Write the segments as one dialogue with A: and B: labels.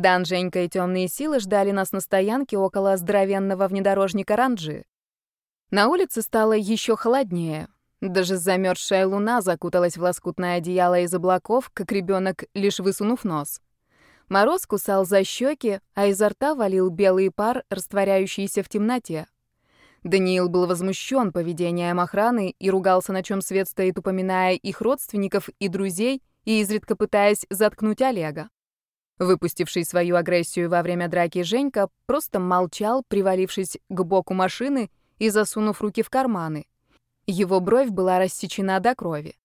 A: Дан, Женька и темные силы ждали нас на стоянке около здоровенного внедорожника Ранджи. На улице стало еще холоднее. Даже замерзшая луна закуталась в лоскутное одеяло из облаков, как ребенок, лишь высунув нос. Мороз кусал за щеки, а изо рта валил белый пар, растворяющийся в темноте. Даниил был возмущен поведением охраны и ругался, на чем свет стоит, упоминая их родственников и друзей, и изредка пытаясь заткнуть Олега. Выпустивший свою агрессию во время драки Женька просто молчал, привалившись к боку машины и засунув руки в карманы. Его бровь была рассечена до крови.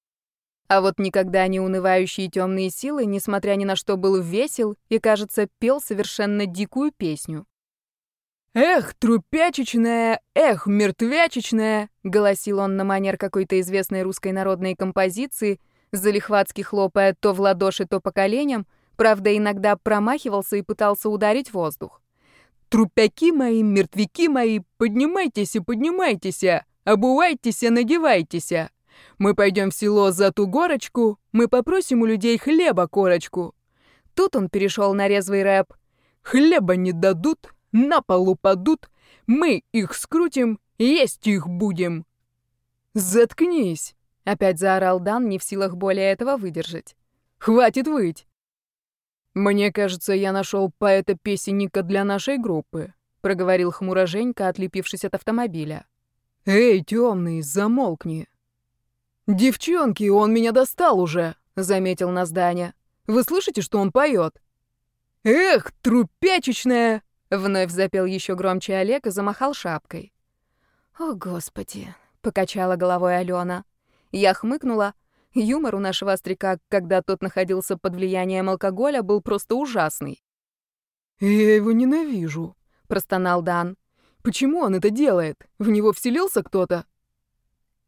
A: А вот никогда не унывающие темные силы, несмотря ни на что, был весел и, кажется, пел совершенно дикую песню. «Эх, трупячечная, эх, мертвячечная!» — голосил он на манер какой-то известной русской народной композиции, залихватски хлопая то в ладоши, то по коленям, правда, иногда промахивался и пытался ударить воздух. «Трупяки мои, мертвяки мои, поднимайтесь и поднимайтесь, обувайтесь, надевайтесь!» Мы пойдем в село за ту горочку, мы попросим у людей хлеба корочку. Тут он перешел на резвый рэп. Хлеба не дадут, на полу падут, мы их скрутим, есть их будем. Заткнись, опять заорал Дан, не в силах более этого выдержать. Хватит выть. Мне кажется, я нашел поэта-песенника для нашей группы, проговорил хмуро Женька, отлепившись от автомобиля. Эй, темный, замолкни. «Девчонки, он меня достал уже», — заметил на здание. «Вы слышите, что он поет?» «Эх, трупячечная!» — вновь запел еще громче Олег и замахал шапкой. «О, Господи!» — покачала головой Алена. Я хмыкнула. Юмор у нашего остряка, когда тот находился под влиянием алкоголя, был просто ужасный. «Я его ненавижу», — простонал Дан. «Почему он это делает? В него вселился кто-то?»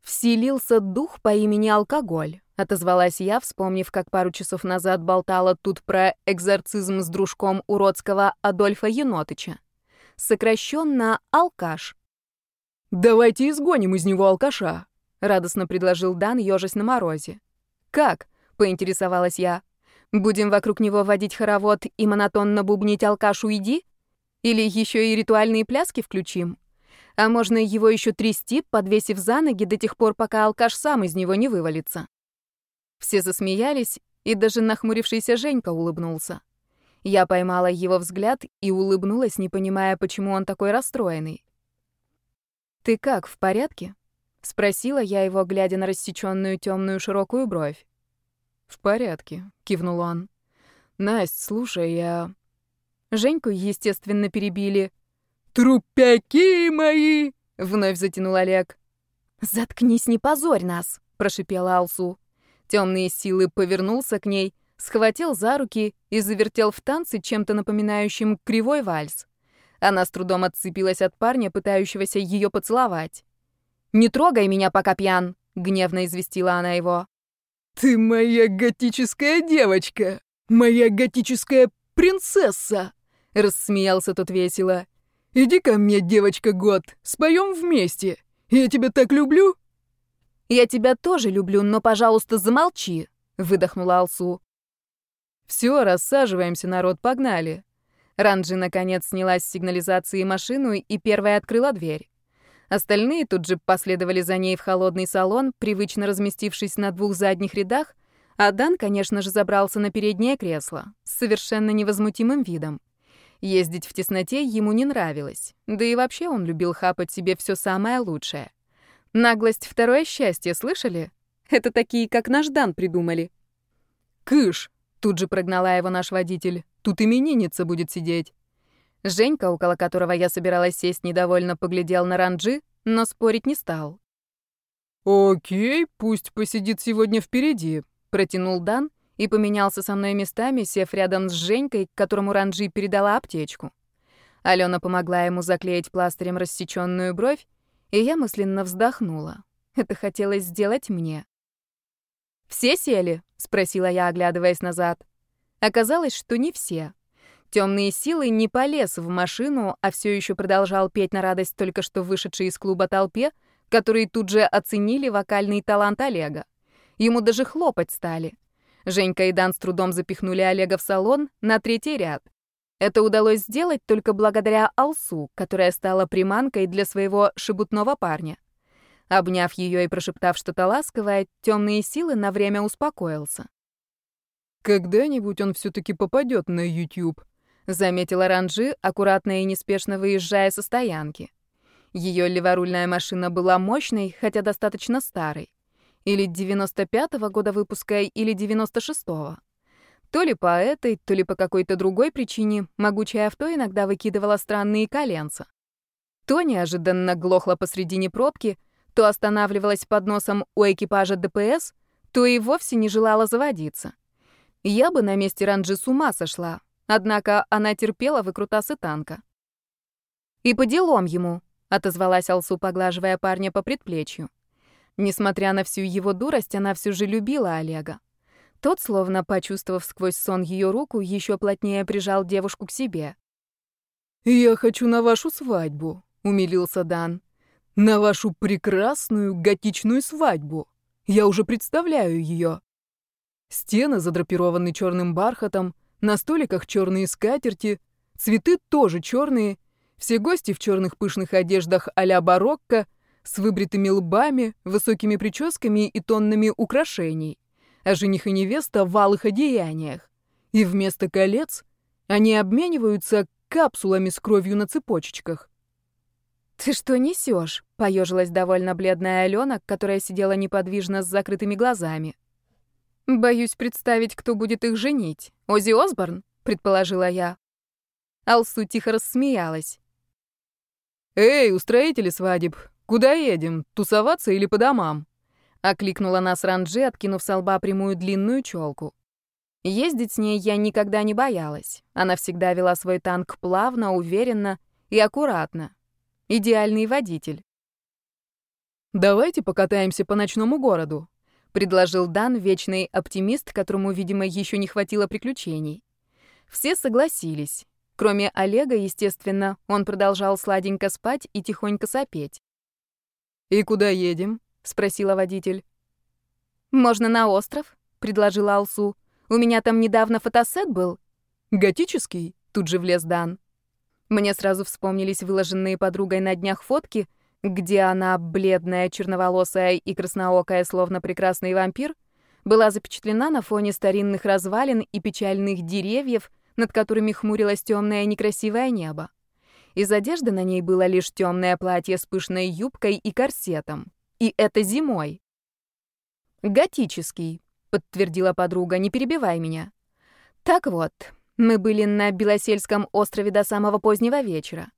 A: «Вселился дух по имени алкоголь», — отозвалась я, вспомнив, как пару часов назад болтала тут про экзорцизм с дружком уродского Адольфа Енотыча. Сокращенно «алкаш». «Давайте изгоним из него алкаша», — радостно предложил Дан, ежась на морозе. «Как?» — поинтересовалась я. «Будем вокруг него водить хоровод и монотонно бубнить алкаш уйди? Или еще и ритуальные пляски включим?» А можно его еще трясти, подвесив за ноги до тех пор, пока алкаш сам из него не вывалится. Все засмеялись, и даже нахмурившийся Женька улыбнулся. Я поймала его взгляд и улыбнулась, не понимая, почему он такой расстроенный. «Ты как, в порядке?» — спросила я его, глядя на рассечённую темную широкую бровь. «В порядке», — кивнул он. «Насть, слушай, я...» Женьку, естественно, перебили. «Трупяки мои!» — вновь затянул Олег. «Заткнись, не позорь нас!» — прошипела Алсу. Темные силы повернулся к ней, схватил за руки и завертел в танце чем-то напоминающим кривой вальс. Она с трудом отцепилась от парня, пытающегося ее поцеловать. «Не трогай меня, пока пьян!» — гневно известила она его. «Ты моя готическая девочка! Моя готическая принцесса!» — рассмеялся тот весело. Иди ко мне, девочка Год, споем вместе. Я тебя так люблю. Я тебя тоже люблю, но, пожалуйста, замолчи, выдохнула Алсу. Все, рассаживаемся, народ, погнали. Ранджи наконец снялась с сигнализации машину и первая открыла дверь. Остальные тут же последовали за ней в холодный салон, привычно разместившись на двух задних рядах, а Дан, конечно же, забрался на переднее кресло с совершенно невозмутимым видом. Ездить в тесноте ему не нравилось. Да и вообще он любил хапать себе все самое лучшее. Наглость — второе счастье, слышали? Это такие, как наш Дан, придумали. «Кыш!» — тут же прогнала его наш водитель. «Тут именинница будет сидеть». Женька, около которого я собиралась сесть, недовольно поглядел на Ранджи, но спорить не стал. «Окей, пусть посидит сегодня впереди», — протянул Дан, и поменялся со мной местами, сев рядом с Женькой, которому Ранджи передала аптечку. Алена помогла ему заклеить пластырем рассечённую бровь, и я мысленно вздохнула. Это хотелось сделать мне. «Все сели?» — спросила я, оглядываясь назад. Оказалось, что не все. Темные силы не полез в машину, а все еще продолжал петь на радость только что вышедшей из клуба толпе, которые тут же оценили вокальный талант Олега. Ему даже хлопать стали. Женька и Дан с трудом запихнули Олега в салон на третий ряд. Это удалось сделать только благодаря Алсу, которая стала приманкой для своего шебутного парня. Обняв ее и прошептав что-то ласковое, темные силы на время успокоился.
B: «Когда-нибудь он все-таки попадет на YouTube», — заметила Ранжи, аккуратно и неспешно выезжая со стоянки. Ее леворульная машина была мощной, хотя достаточно старой. Или 95-го года выпуска, или 96-го. То ли по этой, то ли по какой-то другой причине могучее авто иногда выкидывало странные коленца. То неожиданно глохло посредине пробки, то останавливалось под носом у экипажа ДПС, то и вовсе не желала заводиться. Я бы на месте Ранджи с ума сошла, однако она терпела выкрутасы танка. «И по делам ему», — отозвалась Алсу, поглаживая парня по предплечью. Несмотря на всю его дурость, она все же любила Олега. Тот, словно почувствовав сквозь сон ее руку, еще плотнее прижал девушку к себе. «Я хочу на вашу свадьбу», — умилился Дан. «На вашу прекрасную готичную свадьбу. Я уже представляю ее». Стены задрапированы черным бархатом, на столиках черные скатерти, цветы тоже черные, все гости в черных пышных одеждах а-ля барокко, с выбритыми лбами, высокими прическами и тоннами украшений а жених и невеста в алых одеяниях. И вместо колец они обмениваются капсулами с кровью на цепочечках.
A: «Ты что несешь?» — поежилась довольно бледная Алена, которая сидела неподвижно с закрытыми глазами. «Боюсь представить, кто будет их женить. Ози Осборн?» — предположила я. Алсу тихо рассмеялась.
B: «Эй, устроители свадеб, куда едем? Тусоваться или по домам?» Окликнула нас Ранджи, откинув с лба прямую длинную челку.
A: Ездить с ней я никогда не боялась. Она всегда вела свой танк плавно, уверенно и аккуратно. Идеальный водитель.
B: «Давайте покатаемся по ночному городу», — предложил Дан, вечный оптимист, которому, видимо, еще не хватило приключений. Все согласились. Кроме Олега, естественно, он продолжал сладенько спать и тихонько сопеть. «И куда едем?»
A: спросила водитель. Можно на остров, предложила Алсу. У меня там недавно фотосет был.
B: Готический? Тут же влез Дан.
A: Мне сразу вспомнились выложенные подругой на днях фотки, где она, бледная, черноволосая и красноокая, словно прекрасный вампир, была запечатлена на фоне старинных развалин и печальных деревьев, над которыми хмурилось темное некрасивое небо. Из одежды на ней было лишь темное платье с пышной юбкой и корсетом. И это зимой. Готический, подтвердила подруга, не перебивай меня. Так вот, мы были на Белосельском острове до самого позднего вечера.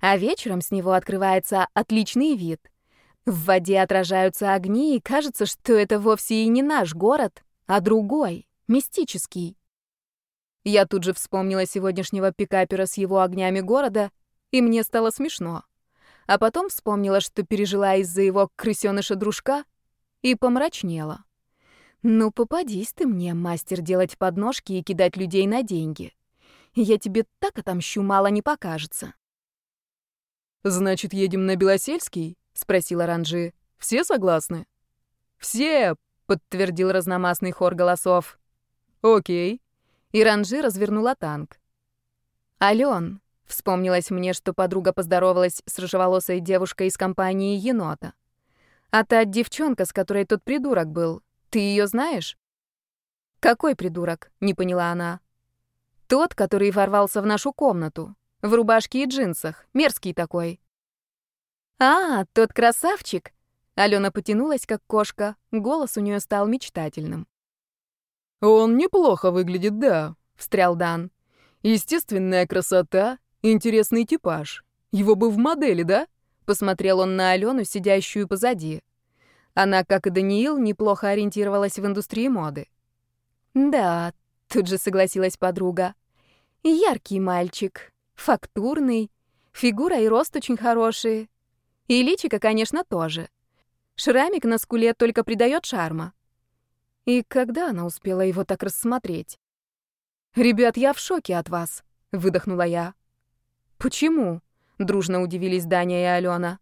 A: А вечером с него открывается отличный вид. В воде отражаются огни, и кажется, что это вовсе и не наш город, а другой, мистический. Я тут же вспомнила сегодняшнего пикапера с его огнями города, и мне стало смешно а потом вспомнила, что пережила из-за его крысёныша-дружка, и помрачнела. «Ну, попадись ты мне, мастер, делать подножки и кидать людей на деньги. Я тебе так отомщу, мало не покажется».
B: «Значит, едем на Белосельский?» — спросила Ранжи. «Все согласны?» «Все!» — подтвердил разномастный хор голосов. «Окей».
A: И Ранжи развернула танк. «Алён, Вспомнилось мне, что подруга поздоровалась с рыжеволосой девушкой из компании енота. А та девчонка, с которой тот придурок был, ты ее знаешь? Какой придурок? Не поняла она. Тот, который ворвался в нашу комнату. В рубашке и джинсах. Мерзкий такой. А, тот красавчик. Алена потянулась, как кошка. Голос у нее стал мечтательным.
B: «Он неплохо выглядит, да», — встрял Дан. «Естественная красота, Интересный типаж. Его бы в модели, да? Посмотрел он на Алену, сидящую позади. Она, как и Даниил, неплохо ориентировалась в индустрии моды.
A: Да, тут же согласилась подруга. Яркий мальчик, фактурный, фигура и рост очень хорошие. И личико, конечно, тоже. Шрамик на скуле только придает шарма. И когда она успела его так рассмотреть? «Ребят, я в шоке от вас», — выдохнула я. «Почему?» — дружно удивились Даня и Алена.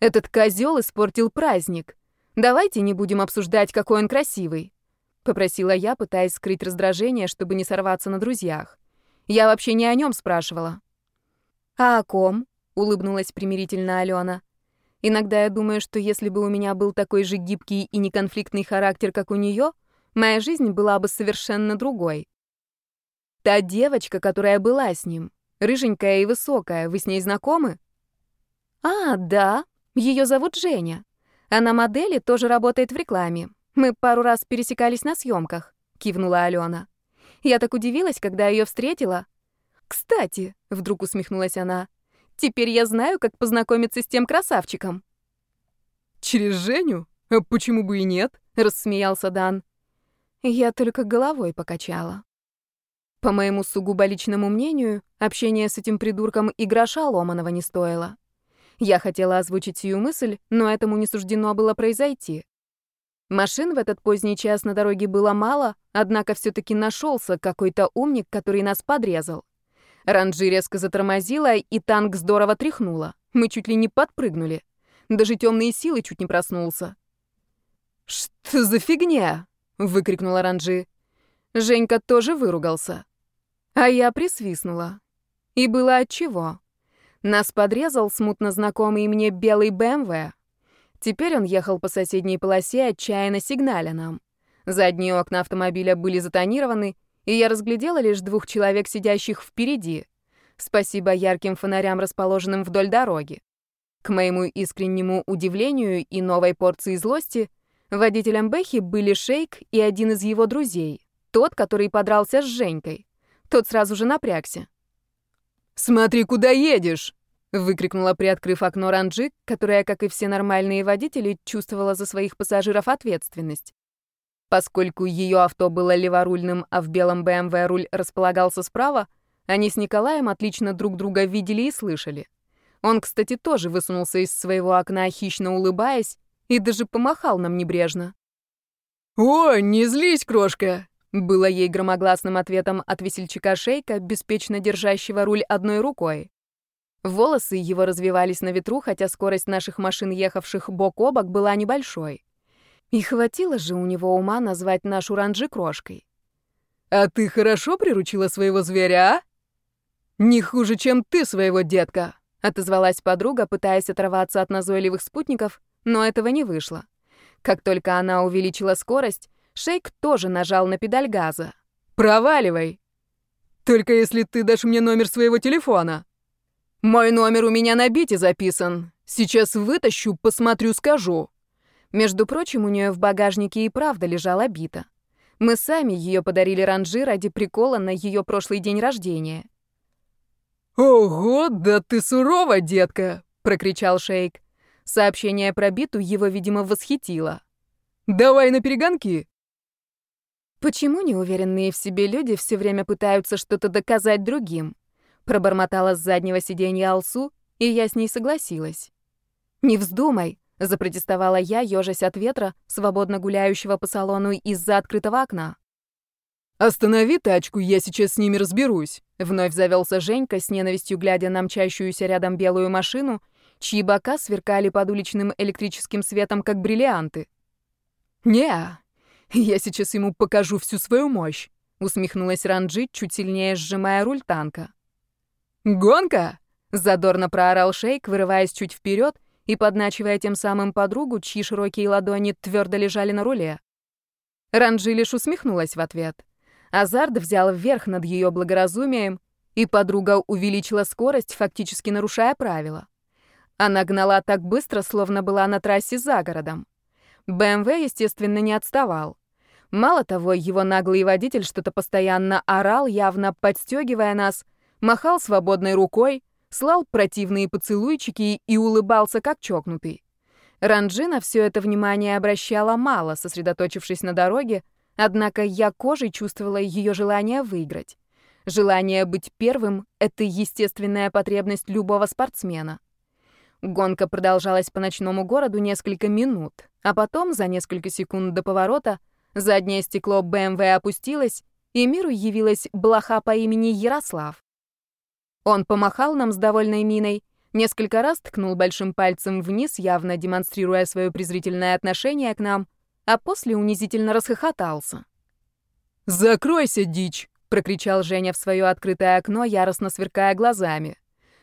A: «Этот козел испортил праздник. Давайте не будем обсуждать, какой он красивый», — попросила я, пытаясь скрыть раздражение, чтобы не сорваться на друзьях. Я вообще не о нем спрашивала». «А о ком?» — улыбнулась примирительно Алена. «Иногда я думаю, что если бы у меня был такой же гибкий и неконфликтный характер, как у нее, моя жизнь была бы совершенно другой. Та девочка, которая была с ним, рыженькая и высокая, вы с ней знакомы?» «А, да, ее зовут Женя. Она модель и тоже работает в рекламе. Мы пару раз пересекались на съемках», — кивнула Алена. «Я так удивилась, когда ее встретила». «Кстати», — вдруг усмехнулась она, — «теперь я знаю, как познакомиться с тем красавчиком».
B: «Через Женю? А почему бы и нет?» — рассмеялся Дан.
A: Я только головой покачала. По моему сугубо личному мнению, общение с этим придурком и гроша ломаного не стоило. Я хотела озвучить сию мысль, но этому не суждено было произойти. Машин в этот поздний час на дороге было мало, однако все-таки нашелся какой-то умник, который нас подрезал. Ранжи резко затормозила, и танк здорово тряхнула. Мы чуть ли не подпрыгнули. Даже темные силы чуть не проснулся.
B: «Что за фигня?» — выкрикнула Ранжи.
A: Женька тоже выругался. А я присвистнула. И было отчего. Нас подрезал смутно знакомый мне белый БМВ. Теперь он ехал по соседней полосе, отчаянно сигналя нам. Задние окна автомобиля были затонированы, и я разглядела лишь двух человек, сидящих впереди. Спасибо ярким фонарям, расположенным вдоль дороги. К моему искреннему удивлению и новой порции злости, водителем Бэхи были Шейк и один из его друзей, тот, который подрался с Женькой. Тот сразу же напрягся.
B: «Смотри, куда едешь!» — выкрикнула, приоткрыв окно Ранджи, которая, как и все нормальные водители, чувствовала за своих пассажиров ответственность. Поскольку ее авто было леворульным, а в белом БМВ руль располагался справа, они с Николаем отлично друг друга видели и слышали. Он, кстати, тоже высунулся из своего окна, хищно улыбаясь, и даже помахал нам небрежно. «О, не злись, крошка!» Было ей громогласным ответом от весельчака Шейка, беспечно держащего руль одной рукой. Волосы его развивались на ветру, хотя скорость наших машин, ехавших бок о бок, была небольшой. И хватило же у него ума назвать нашу ранжи крошкой. «А ты хорошо приручила своего зверя, а?» «Не хуже, чем ты своего детка», — отозвалась подруга, пытаясь оторваться от назойливых спутников, но этого не вышло. Как только она увеличила скорость, Шейк тоже нажал на педаль газа. «Проваливай!» «Только если ты дашь мне номер своего телефона». «Мой номер у меня на бите записан. Сейчас вытащу, посмотрю, скажу». Между прочим, у нее в багажнике и правда лежала бита. Мы сами ее подарили Ранжи ради прикола на ее прошлый день рождения. «Ого, да ты сурова, детка!» — прокричал Шейк.
A: Сообщение про биту его, видимо, восхитило.
B: «Давай на перегонки!»
A: Почему неуверенные в себе люди все время пытаются что-то доказать другим? Пробормотала с заднего сиденья Алсу, и я с ней согласилась. «Не вздумай», — запротестовала я, ежась от ветра, свободно гуляющего по салону из-за открытого окна.
B: «Останови тачку, я сейчас с ними разберусь», — вновь завелся Женька, с ненавистью глядя на мчащуюся рядом белую машину, чьи бока сверкали под уличным электрическим светом, как бриллианты.
A: «Не, «Я сейчас ему покажу всю свою мощь», — усмехнулась Ранджи, чуть сильнее сжимая руль танка.
B: «Гонка!»
A: — задорно проорал Шейк, вырываясь чуть вперед и подначивая тем самым подругу, чьи широкие ладони твердо лежали на руле. Ранджи лишь усмехнулась в ответ. Азарт взял вверх над ее благоразумием, и подруга увеличила скорость, фактически нарушая правила. Она гнала так быстро, словно была на трассе за городом. БМВ, естественно, не отставал. Мало того, его наглый водитель что-то постоянно орал, явно подстегивая нас, махал свободной рукой, слал противные поцелуйчики и улыбался как чокнутый. Ранджина все это внимание обращала мало, сосредоточившись на дороге, однако я кожей чувствовала ее желание выиграть. Желание быть первым — это естественная потребность любого спортсмена. Гонка продолжалась по ночному городу несколько минут, а потом, за несколько секунд до поворота, Заднее стекло БМВ опустилось, и миру явилась блоха по имени Ярослав. Он помахал нам с довольной миной, несколько раз ткнул большим пальцем вниз, явно демонстрируя свое презрительное отношение к нам, а после унизительно расхохотался.
B: «Закройся, дичь!»
A: прокричал Женя в свое открытое окно, яростно сверкая глазами.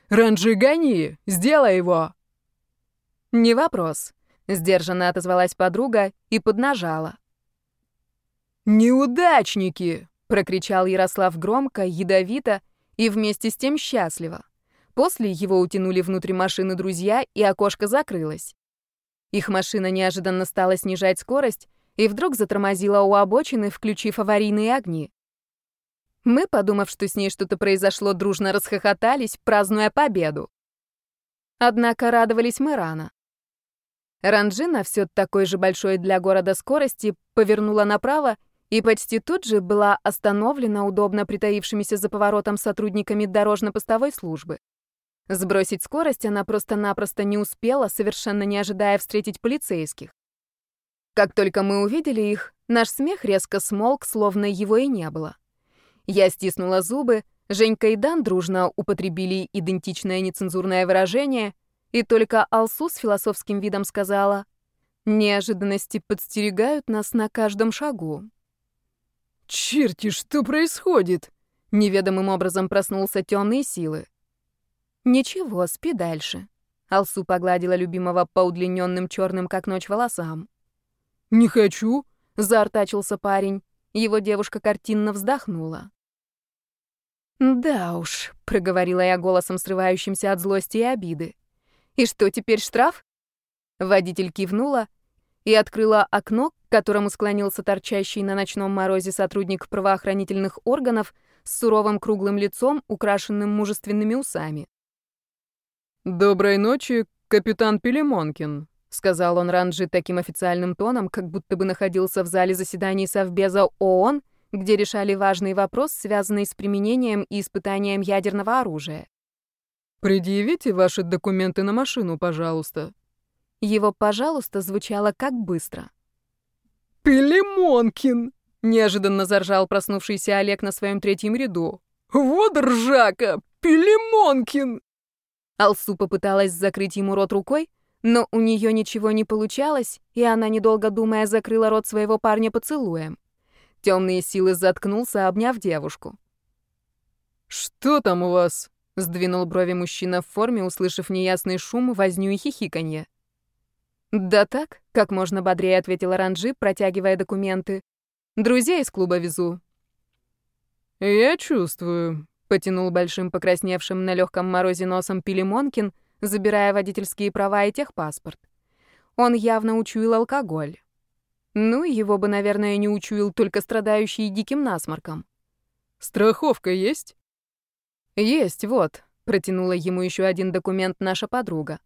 B: «Ранжи, гони! Сделай его!»
A: «Не вопрос», — сдержанно отозвалась подруга и поднажала.
B: «Неудачники!»
A: — прокричал Ярослав громко, ядовито и вместе с тем счастливо. После его утянули внутрь машины друзья, и окошко закрылось. Их машина неожиданно стала снижать скорость и вдруг затормозила у обочины, включив аварийные огни. Мы, подумав, что с ней что-то произошло, дружно расхохотались, празднуя победу. Однако радовались мы рано. Ранжина, все такой же большой для города скорости, повернула направо и почти тут же была остановлена удобно притаившимися за поворотом сотрудниками дорожно-постовой службы. Сбросить скорость она просто-напросто не успела, совершенно не ожидая встретить полицейских. Как только мы увидели их, наш смех резко смолк, словно его и не было. Я стиснула зубы, Женька и Дан дружно употребили идентичное нецензурное выражение, и только Алсу с философским видом сказала «Неожиданности подстерегают нас на каждом шагу».
B: «Черти, что происходит?»
A: Неведомым образом проснулся темные силы. «Ничего, спи дальше». Алсу погладила любимого по удлиненным черным, как ночь, волосам.
B: «Не хочу», —
A: заортачился парень. Его девушка картинно вздохнула. «Да уж», — проговорила я голосом, срывающимся от злости и обиды. «И что, теперь штраф?» Водитель кивнула и открыла окно, к которому склонился торчащий на ночном морозе сотрудник правоохранительных органов с суровым круглым лицом, украшенным мужественными усами.
B: «Доброй ночи, капитан Пелемонкин», — сказал он Ранджи таким официальным тоном, как будто бы находился в зале заседаний Совбеза ООН — где решали важный вопрос, связанный с применением и испытанием ядерного оружия. «Предъявите ваши документы на машину, пожалуйста».
A: Его «пожалуйста» звучало как быстро.
B: «Пелемонкин!» — неожиданно заржал проснувшийся Олег на своем третьем ряду. «Вот ржака! Пелемонкин!»
A: Алсу попыталась закрыть ему рот рукой, но у нее ничего не получалось, и она, недолго думая, закрыла рот своего парня поцелуем. Темные силы заткнулся, обняв девушку.
B: «Что там у вас?» — сдвинул брови мужчина в форме, услышав неясный шум, возню и хихиканье.
A: «Да так», — как можно бодрее ответила Ранжи, протягивая документы. «Друзей из клуба везу».
B: «Я чувствую», — потянул большим покрасневшим
A: на легком морозе носом Пилимонкин, забирая водительские права и техпаспорт. Он явно учуял алкоголь. Ну, его бы, наверное, не учуял только страдающий диким насморком.
B: «Страховка есть?»
A: «Есть, вот», — протянула ему еще один документ наша подруга.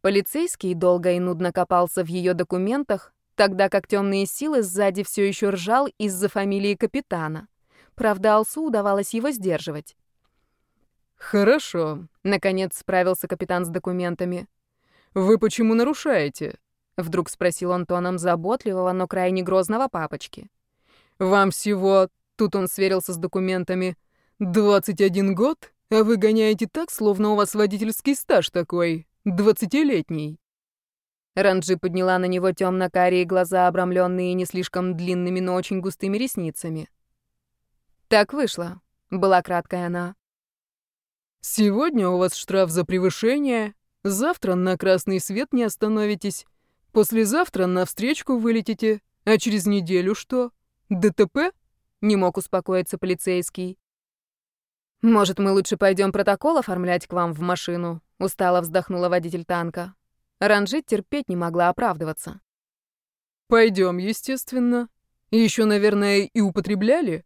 A: Полицейский долго и нудно копался в ее документах, тогда как темные силы сзади все еще ржал из-за фамилии капитана. Правда, Алсу удавалось его сдерживать.
B: «Хорошо», — наконец справился капитан с документами. «Вы почему нарушаете? Вдруг спросил он тоном заботливого, но крайне грозного папочки. «Вам всего...» Тут он сверился с документами. «21 год? А вы гоняете так, словно у вас водительский стаж такой. Двадцатилетний».
A: Ранджи подняла на него темно-карие глаза, обрамленные не слишком длинными, но очень густыми ресницами. «Так вышло», — была краткая она.
B: «Сегодня у вас штраф за превышение, завтра на красный свет не остановитесь, Послезавтра на встречку вылетите, а через неделю что? ДТП? Не мог успокоиться полицейский.
A: Может, мы лучше пойдем протокол оформлять к вам в машину? Устало вздохнула водитель танка. Ранжит терпеть не могла оправдываться.
B: Пойдем, естественно. Еще, наверное, и употребляли?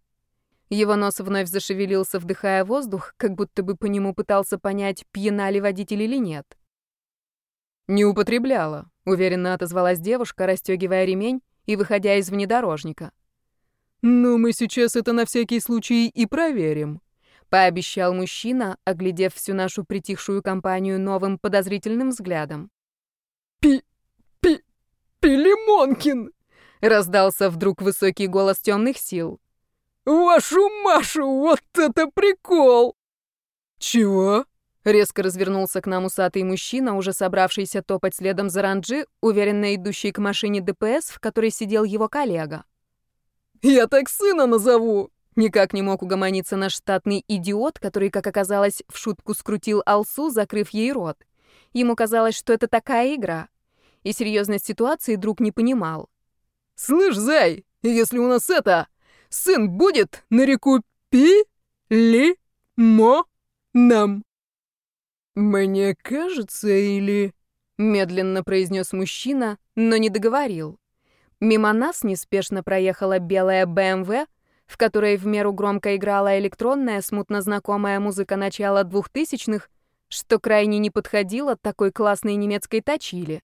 A: Его нос вновь зашевелился, вдыхая воздух, как будто бы по нему пытался понять, пьяна ли водитель или нет.
B: Не употребляла, уверенно отозвалась девушка, расстегивая ремень и выходя из внедорожника. «Ну, мы сейчас это на всякий случай и проверим», — пообещал мужчина, оглядев всю нашу притихшую компанию новым подозрительным взглядом. «Пи... пи... Пилимонкин!» — раздался вдруг высокий голос темных сил. «Вашу Машу, вот это прикол!» «Чего?» Резко развернулся к нам усатый мужчина, уже собравшийся топать следом за Ранджи, уверенно идущий к машине ДПС, в которой сидел его коллега. «Я так сына назову!
A: Никак не мог угомониться наш штатный идиот, который, как оказалось, в шутку скрутил Алсу, закрыв ей рот. Ему казалось, что это такая игра. И серьезность ситуации друг не понимал.
B: «Слышь, зай, если у нас это... Сын будет на реку Пи-Ли-Мо-Нам?» «Мне кажется, или...» — медленно произнес мужчина, но не договорил.
A: Мимо нас неспешно проехала белая БМВ, в которой в меру громко играла электронная, смутно знакомая музыка начала двухтысячных, что крайне не подходило такой классной немецкой точили.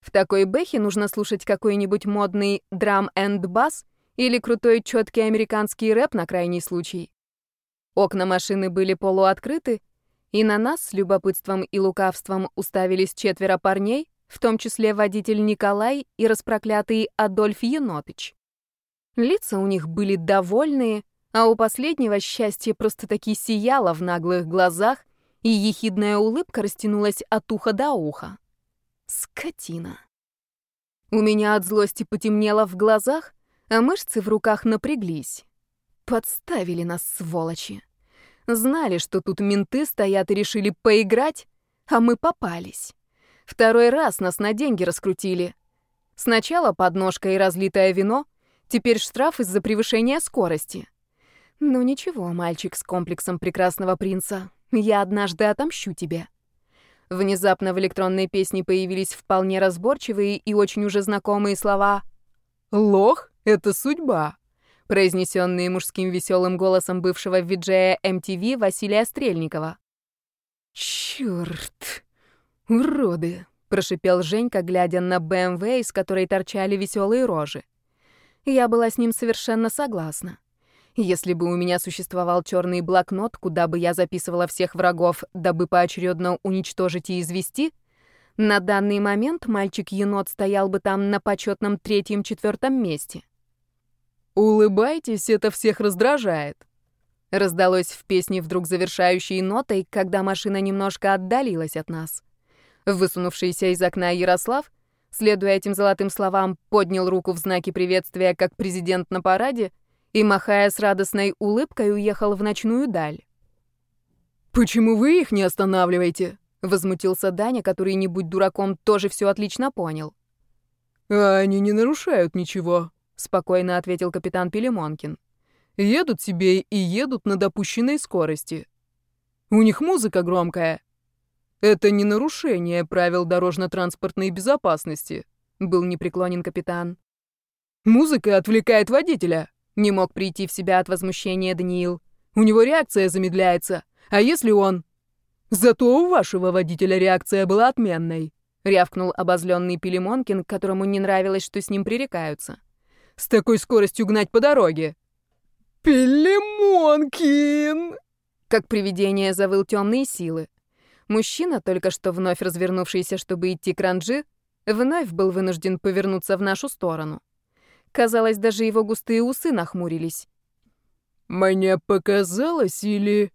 A: В такой бэхе нужно слушать какой-нибудь модный драм-энд-бас или крутой четкий американский рэп на крайний случай. Окна машины были полуоткрыты, и на нас с любопытством и лукавством уставились четверо парней, в том числе водитель Николай и распроклятый Адольф Енотыч. Лица у них были довольные, а у последнего счастье просто-таки сияло в наглых глазах, и ехидная улыбка растянулась от уха до уха. Скотина. У меня от злости потемнело в глазах, а мышцы в руках напряглись. Подставили нас, сволочи. Знали, что тут менты стоят и решили поиграть, а мы попались. Второй раз нас на деньги раскрутили. Сначала подножка и разлитое вино, теперь штраф из-за превышения скорости. Ну ничего, мальчик с комплексом прекрасного принца, я однажды отомщу тебе. Внезапно в электронной песне появились вполне разборчивые и очень уже знакомые слова
B: «Лох — это судьба»,
A: произнесенные мужским веселым голосом бывшего виджея MTV Василия Стрельникова.
B: «Чёрт! Уроды!» — прошипел Женька, глядя на БМВ, из которой торчали веселые рожи.
A: Я была с ним совершенно согласна. Если бы у меня существовал черный блокнот, куда бы я записывала всех врагов, дабы поочередно уничтожить и извести, на данный момент мальчик-енот стоял бы там на почетном третьем-четвертом месте.
B: «Улыбайтесь, это всех раздражает»,
A: раздалось в песне вдруг завершающей нотой, когда машина немножко отдалилась от нас. Высунувшийся из окна Ярослав, следуя этим золотым словам, поднял руку в знаке приветствия, как президент на параде, и, махая с радостной улыбкой, уехал в ночную даль.
B: «Почему вы их не останавливаете?»
A: — возмутился Даня, который, не будь дураком, тоже все отлично понял.
B: «А они не нарушают ничего», — спокойно ответил капитан Пелемонкин. «Едут себе и едут на допущенной скорости. У них музыка громкая. Это не нарушение правил дорожно-транспортной безопасности», — был непреклонен капитан. «Музыка отвлекает водителя», — не мог прийти в себя от возмущения Даниил. «У него реакция замедляется. А если он...» «Зато у вашего водителя реакция была отменной», — рявкнул обозленный Пилимонкин, которому не нравилось, что с ним пререкаются с такой скоростью гнать по дороге. «Пелемонкин!»
A: Как привидение завыл темные силы. Мужчина, только что вновь развернувшийся, чтобы идти к ранжи, вновь был вынужден повернуться в нашу сторону. Казалось, даже его густые усы нахмурились.
B: «Мне показалось, или...»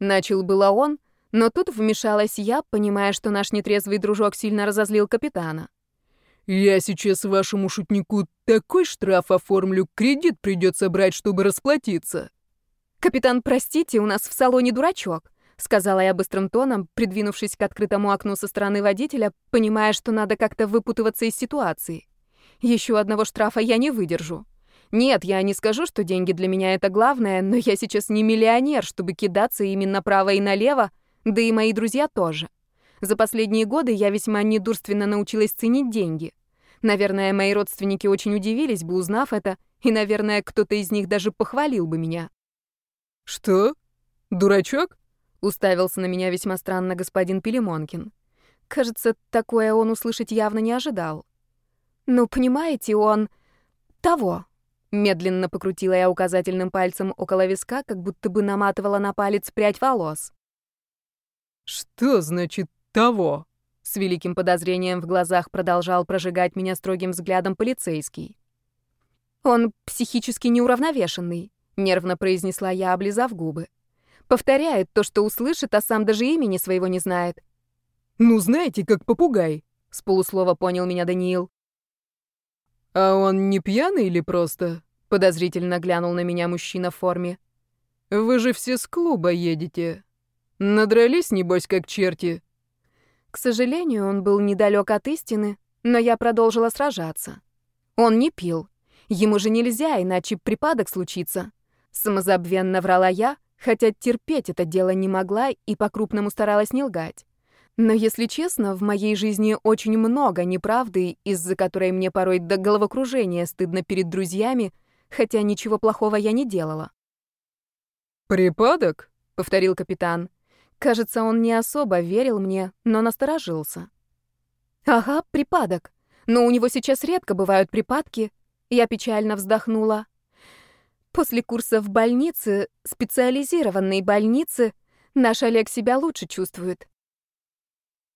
A: Начал было он, но тут вмешалась я, понимая, что наш нетрезвый дружок сильно разозлил капитана.
B: Я сейчас вашему шутнику такой штраф оформлю, кредит придется брать, чтобы расплатиться.
A: Капитан, простите, у нас в салоне дурачок, сказала я быстрым тоном, придвинувшись к открытому окну со стороны водителя, понимая, что надо как-то выпутываться из ситуации. Еще одного штрафа я не выдержу. Нет, я не скажу, что деньги для меня это главное, но я сейчас не миллионер, чтобы кидаться ими направо и налево, да и мои друзья тоже. За последние годы я весьма недурственно научилась ценить деньги. Наверное, мои родственники очень удивились бы, узнав это, и, наверное, кто-то из них даже похвалил бы меня.
B: «Что? Дурачок?»
A: — уставился на меня весьма странно господин Пилимонкин. Кажется, такое он услышать явно не ожидал. «Ну, понимаете, он... того». Медленно покрутила я указательным пальцем около виска, как будто бы наматывала на палец прядь волос.
B: «Что значит «того»?»
A: С великим подозрением в глазах продолжал прожигать меня строгим взглядом полицейский. «Он психически неуравновешенный», — нервно произнесла я, облизав губы. «Повторяет то, что услышит, а сам даже имени своего не знает».
B: «Ну, знаете, как попугай», —
A: с полуслова понял меня Даниил.
B: «А он не пьяный или просто?» —— подозрительно глянул на меня мужчина в форме. «Вы же все с клуба едете. Надрались, небось, как черти?»
A: К сожалению, он был недалек от истины, но я продолжила сражаться. Он не пил. Ему же нельзя, иначе припадок случится. Самозабвенно врала я, хотя терпеть это дело не могла и по-крупному старалась не лгать. Но, если честно, в моей жизни очень много неправды, из-за которой мне порой до головокружения стыдно перед друзьями, хотя ничего плохого я не делала.
B: «Припадок?» — повторил капитан.
A: Кажется, он не особо верил мне, но насторожился. «Ага, припадок. Но у него сейчас редко бывают припадки». Я печально вздохнула. После курса в больнице, специализированной больнице, наш Олег себя лучше чувствует.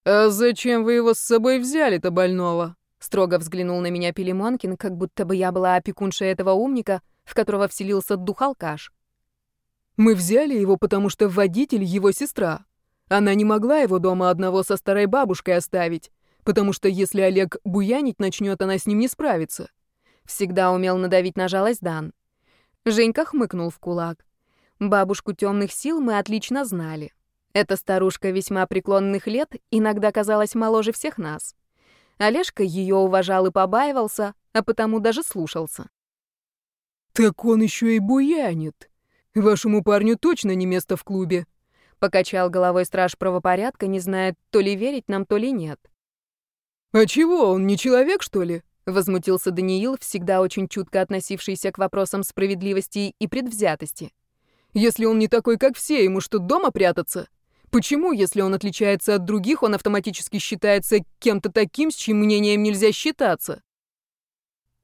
B: «А зачем вы его с собой взяли-то, больного?» Строго взглянул на меня Пелемонкин, как будто бы я была опекуншей этого умника, в которого вселился дух-алкаш. «Мы взяли его, потому что водитель — его сестра. Она не могла его дома одного со старой бабушкой оставить, потому что если Олег буянить начнет, она с ним не справится».
A: Всегда умел надавить на жалость Дан. Женька хмыкнул в кулак. Бабушку темных сил мы отлично знали. Эта старушка весьма преклонных лет иногда казалась моложе всех нас. Олежка ее уважал и побаивался, а потому даже слушался.
B: «Так он еще и буянит. Вашему парню точно не место в клубе», —
A: покачал головой страж правопорядка, не зная, то ли верить нам, то ли нет.
B: «А чего, он не человек, что ли?» — возмутился Даниил, всегда очень чутко относившийся к вопросам справедливости и предвзятости. «Если он не такой, как все, ему что, дома прятаться?» Почему, если он отличается от других, он автоматически считается кем-то таким, с чьим мнением нельзя считаться?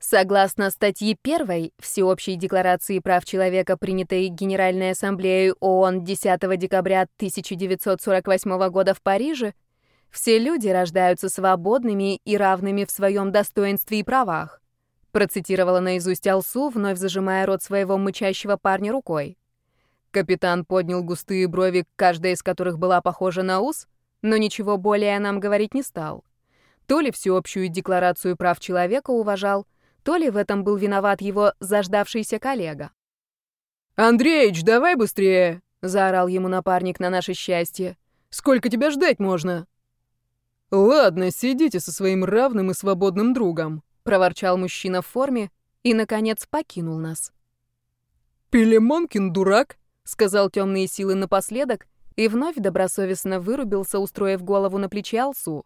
A: Согласно статье 1 Всеобщей декларации прав человека, принятой Генеральной Ассамблеей ООН 10 декабря 1948 года в Париже, все люди рождаются свободными и равными в своем достоинстве и правах. Процитировала наизусть Алсу, вновь зажимая рот своего мычащего парня рукой.
B: Капитан поднял густые брови, каждая из которых была похожа на ус, но ничего более нам говорить не стал. То ли всеобщую декларацию прав человека уважал, то ли в этом был виноват его заждавшийся коллега. «Андреич, давай быстрее!» — заорал ему напарник на наше счастье. «Сколько тебя ждать можно?» «Ладно, сидите со своим равным и свободным другом», — проворчал мужчина в форме и, наконец, покинул нас. «Пелемонкин дурак», сказал темные силы напоследок и вновь добросовестно вырубился, устроив голову на плече Алсу.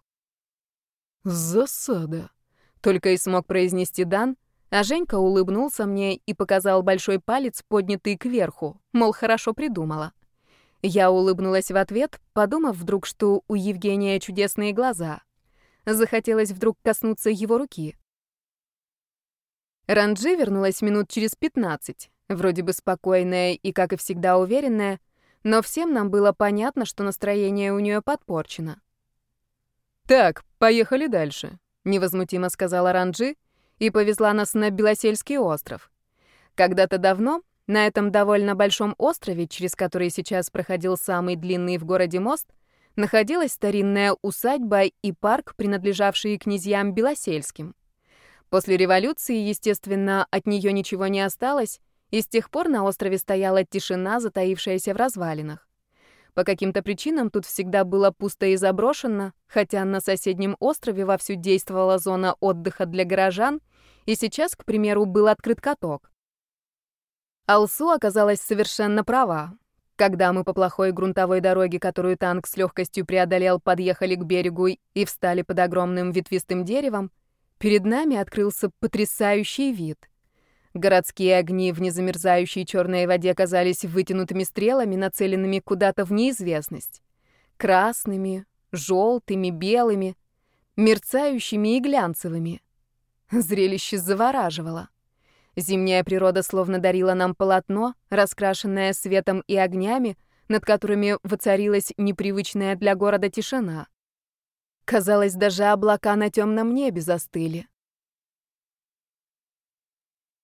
B: «Засада», — только и смог произнести Дан, а Женька улыбнулся мне и показал большой палец, поднятый кверху, мол, хорошо придумала. Я улыбнулась в ответ, подумав вдруг, что у Евгения чудесные глаза. Захотелось вдруг коснуться его руки. Ранджи вернулась минут через пятнадцать. Вроде бы спокойная и, как и всегда, уверенная, но всем нам было понятно, что настроение у нее подпорчено. «Так, поехали дальше», — невозмутимо сказала Ранджи и повезла нас на Белосельский остров. Когда-то давно на этом довольно большом острове, через который сейчас проходил самый длинный в городе мост, находилась старинная усадьба и парк, принадлежавшие князьям Белосельским. После революции, естественно, от нее ничего не осталось, и с тех пор на острове стояла тишина, затаившаяся в развалинах. По каким-то причинам тут всегда было пусто и заброшено, хотя на соседнем острове вовсю действовала зона отдыха для горожан, и сейчас, к примеру, был открыт каток. Алсу оказалась совершенно права. Когда мы по плохой грунтовой дороге, которую танк с легкостью преодолел, подъехали к берегу и встали под огромным ветвистым деревом, перед нами открылся потрясающий вид. Городские огни в незамерзающей черной воде казались вытянутыми стрелами, нацеленными куда-то в неизвестность. Красными, желтыми, белыми, мерцающими и глянцевыми. Зрелище завораживало. Зимняя природа словно дарила нам полотно, раскрашенное светом и огнями, над которыми воцарилась непривычная для города тишина. Казалось, даже облака на темном небе застыли.